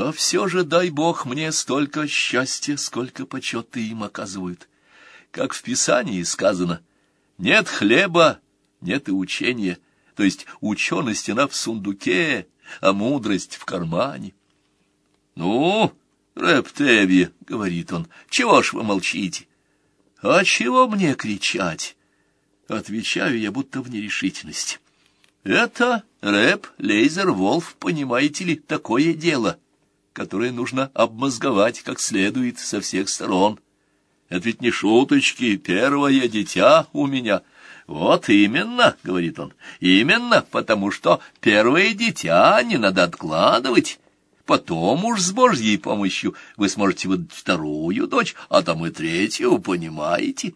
А все же дай Бог мне столько счастья, сколько почета им оказывают. Как в Писании сказано, нет хлеба, нет и учения, то есть ученость она в сундуке, а мудрость в кармане. — Ну, Рептеви, — говорит он, — чего ж вы молчите? — А чего мне кричать? Отвечаю я, будто в нерешительности. — Это, Рэп, Лейзер, Волф, понимаете ли, такое дело — которые нужно обмозговать как следует со всех сторон. Это ведь не шуточки, первое дитя у меня. Вот именно, — говорит он, — именно, потому что первое дитя не надо откладывать. Потом уж с Божьей помощью вы сможете выдать вторую дочь, а там и третью, понимаете?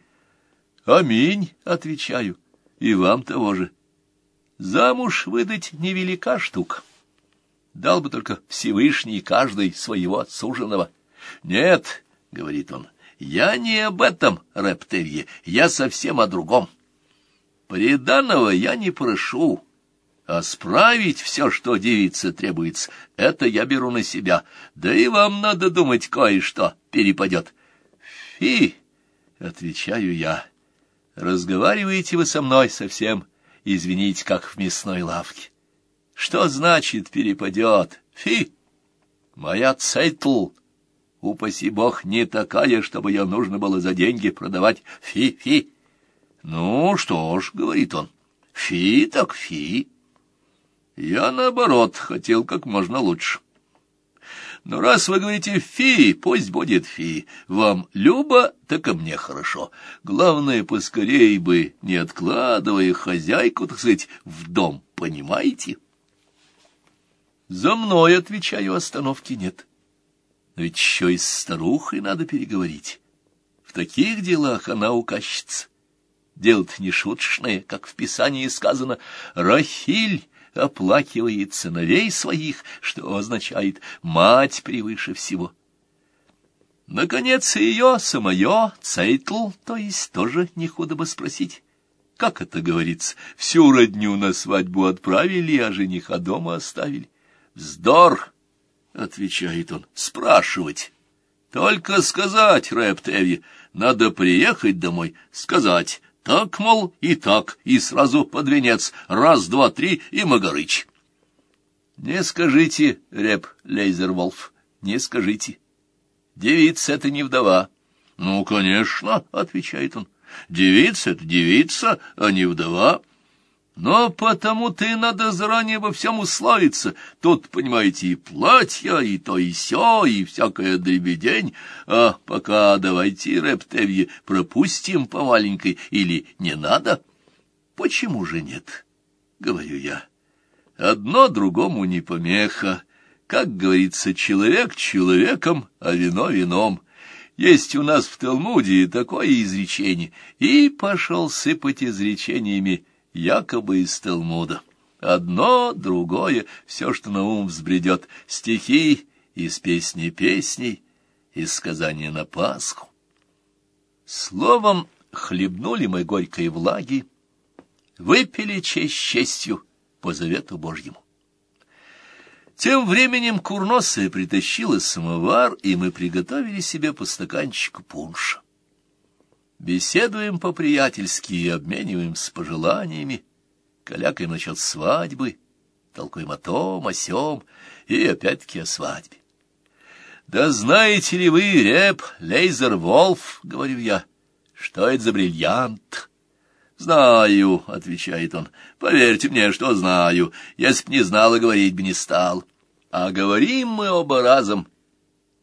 Аминь, — отвечаю, — и вам того же. Замуж выдать невелика штука дал бы только Всевышний каждый своего отсуженного. Нет, — говорит он, — я не об этом, Рептерье, я совсем о другом. Приданного я не прошу, а справить все, что девице требуется, это я беру на себя, да и вам надо думать, кое-что перепадет. Фи, — отвечаю я, — разговариваете вы со мной совсем, извините, как в мясной лавке. Что значит перепадет? Фи! Моя цейтл, упаси бог, не такая, чтобы ее нужно было за деньги продавать. Фи-фи! Ну что ж, — говорит он, — фи так фи. Я, наоборот, хотел как можно лучше. Но раз вы говорите «фи», пусть будет «фи». Вам любо, так и мне хорошо. Главное, поскорей бы, не откладывая хозяйку, так сказать, в дом, понимаете? За мной, отвечаю, остановки нет. Но ведь еще и с старухой надо переговорить. В таких делах она указчица. Дело-то не шуточное, как в Писании сказано, «Рахиль оплакивает сыновей своих», что означает «мать превыше всего». Наконец, ее самое, Цейтл, то есть тоже не худо бы спросить. Как это говорится, всю родню на свадьбу отправили, а жениха дома оставили. «Вздор!» — отвечает он. «Спрашивать. Только сказать, Рэптеви, надо приехать домой, сказать, так, мол, и так, и сразу под венец, раз, два, три, и Магарыч». «Не скажите, Рэп Лейзерволф, не скажите. Девица — это не вдова». «Ну, конечно», — отвечает он, — «девица — это девица, а не вдова». Но потому-то и надо заранее во всем условиться. Тут, понимаете, и платья, и то, и сё, и всякая дребедень. А пока давайте, Рептевье, пропустим по маленькой, или не надо? Почему же нет? — говорю я. Одно другому не помеха. Как говорится, человек человеком, а вино вином. Есть у нас в Талмуде такое изречение, и пошел сыпать изречениями якобы из Талмуда. Одно, другое, все, что на ум взбредет, стихи из песни песней, из сказания на Пасху. Словом, хлебнули мы горькой влаги, выпили честь честью по завету Божьему. Тем временем курносая притащила самовар, и мы приготовили себе по стаканчику пунша. Беседуем по-приятельски и обмениваемся пожеланиями, калякаем насчет свадьбы, толкуем о том, о сём и опять-таки о свадьбе. «Да знаете ли вы, Реп, Лейзер Волф, — говорю я, — что это за бриллиант?» «Знаю», — отвечает он, — «поверьте мне, что знаю. Если б не знал, и говорить бы не стал. А говорим мы оба разом,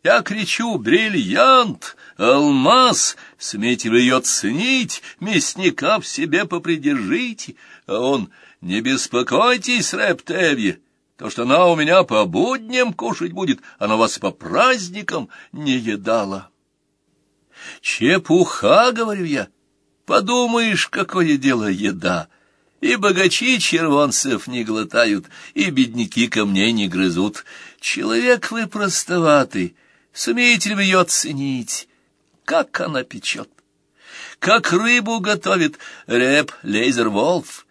я кричу «Бриллиант! Алмаз! Смейте вы ее ценить, мясника в себе попридержите!» А он «Не беспокойтесь, Рептевье, то, что она у меня по будням кушать будет, она вас по праздникам не едала». «Чепуха!» — говорю я. «Подумаешь, какое дело еда!» И богачи червонцев не глотают, и бедняки камней не грызут. Человек вы простоватый, Сумеете ли вы ее оценить? Как она печет? Как рыбу готовит Рэп Лейзер Волф?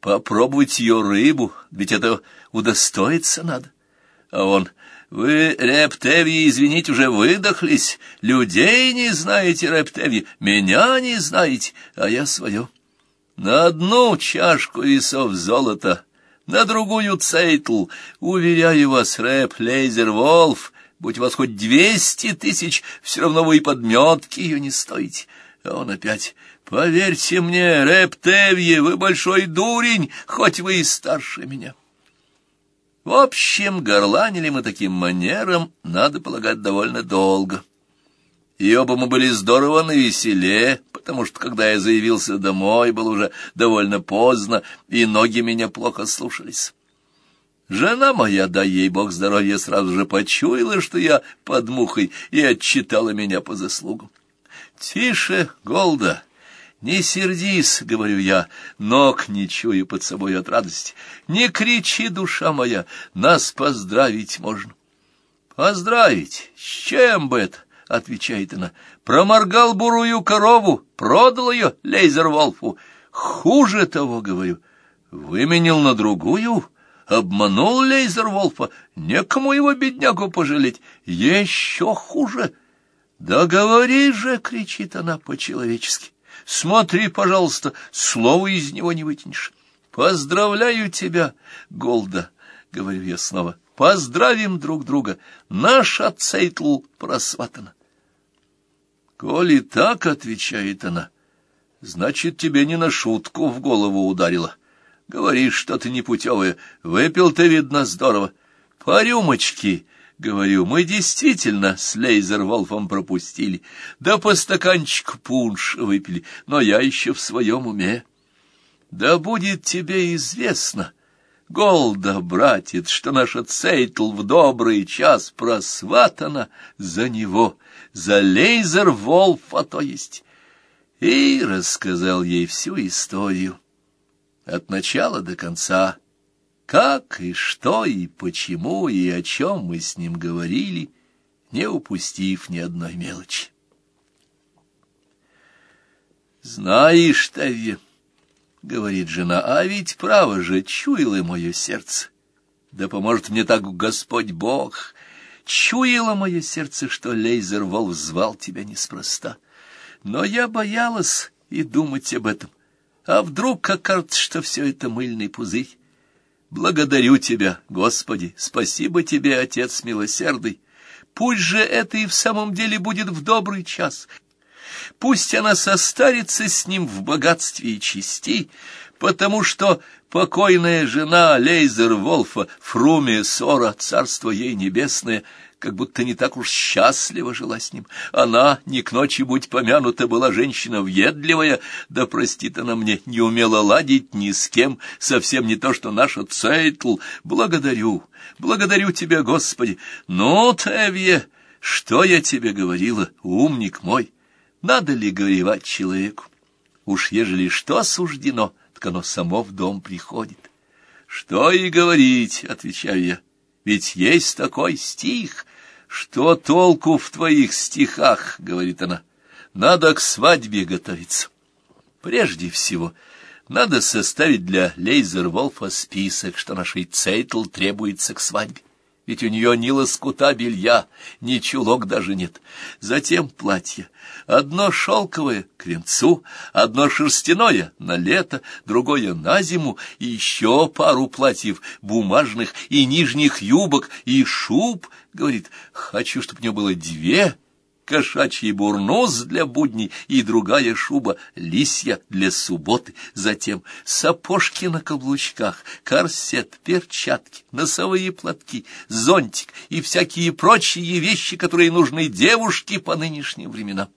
Попробовать ее рыбу, ведь это удостоиться надо. А он, Вы, рептевии, извините, уже выдохлись. Людей не знаете, рептевии, меня не знаете, а я свое. На одну чашку весов золота, на другую цейтл. Уверяю вас, рэп Лейзер Волф, будь у вас хоть двести тысяч, все равно вы и подметки ее не стоите. А он опять... Поверьте мне, Рептевье, вы большой дурень, хоть вы и старше меня. В общем, горланили мы таким манером, надо полагать, довольно долго. И оба мы были здорово навеселе, потому что, когда я заявился домой, было уже довольно поздно, и ноги меня плохо слушались. Жена моя, дай ей бог здоровья, сразу же почуяла, что я под мухой, и отчитала меня по заслугам. «Тише, Голда!» «Не сердись, — говорю я, — ног не чую под собой от радости. Не кричи, душа моя, нас поздравить можно». «Поздравить? С чем бы это?» — отвечает она. «Проморгал бурую корову, продал ее Лейзер-Волфу. Хуже того, — говорю, — выменил на другую». Обманул Лейзер-Волфа, некому его беднягу пожалеть, еще хуже. «Да говори же!» — кричит она по-человечески. Смотри, пожалуйста, слова из него не вытянешь. Поздравляю тебя, Голда, — говорю я снова. Поздравим друг друга. Наша Цейтл просватана. Коли так, — отвечает она, — значит, тебе не на шутку в голову ударило. Говоришь, что ты непутевая. Выпил ты, видно, здорово. По рюмочке Говорю, мы действительно с Лейзер-Волфом пропустили, да по стаканчику пунш выпили, но я еще в своем уме. Да будет тебе известно, Голда, братец, что наша Цейтл в добрый час просватана за него, за Лейзер-Волфа, то есть. И рассказал ей всю историю, от начала до конца, — как и что и почему и о чем мы с ним говорили, не упустив ни одной мелочи. «Знаешь, Тавье, — говорит жена, — а ведь право же чуяло мое сердце. Да поможет мне так Господь Бог. Чуяло мое сердце, что Лейзер Волф звал тебя неспроста. Но я боялась и думать об этом. А вдруг окажется, что все это мыльный пузырь? Благодарю Тебя, Господи, спасибо Тебе, Отец милосердный. Пусть же это и в самом деле будет в добрый час. Пусть она состарится с ним в богатстве и чести, потому что покойная жена Лейзер Волфа, Фруме Сора, царство ей небесное, как будто не так уж счастливо жила с ним. Она, не к ночи будь помянута, была женщина въедливая, да простит она мне, не умела ладить ни с кем, совсем не то, что наша Цейтл. Благодарю, благодарю тебя, Господи. Ну, Тевье, что я тебе говорила, умник мой, надо ли горевать человеку? Уж ежели что суждено, так оно само в дом приходит. Что и говорить, отвечаю я. Ведь есть такой стих, «Что толку в твоих стихах?» — говорит она. «Надо к свадьбе готовиться. Прежде всего, надо составить для Лейзер-Волфа список, что нашей Цейтл требуется к свадьбе. Ведь у нее ни лоскута белья, ни чулок даже нет. Затем платье. Одно шелковое к венцу, одно шерстяное на лето, другое на зиму, и еще пару платьев бумажных и нижних юбок, и шуб, говорит, хочу, чтобы у нее было две, кошачий бурнус для будней и другая шуба лисья для субботы, затем сапожки на каблучках, корсет, перчатки, носовые платки, зонтик и всякие прочие вещи, которые нужны девушке по нынешним временам.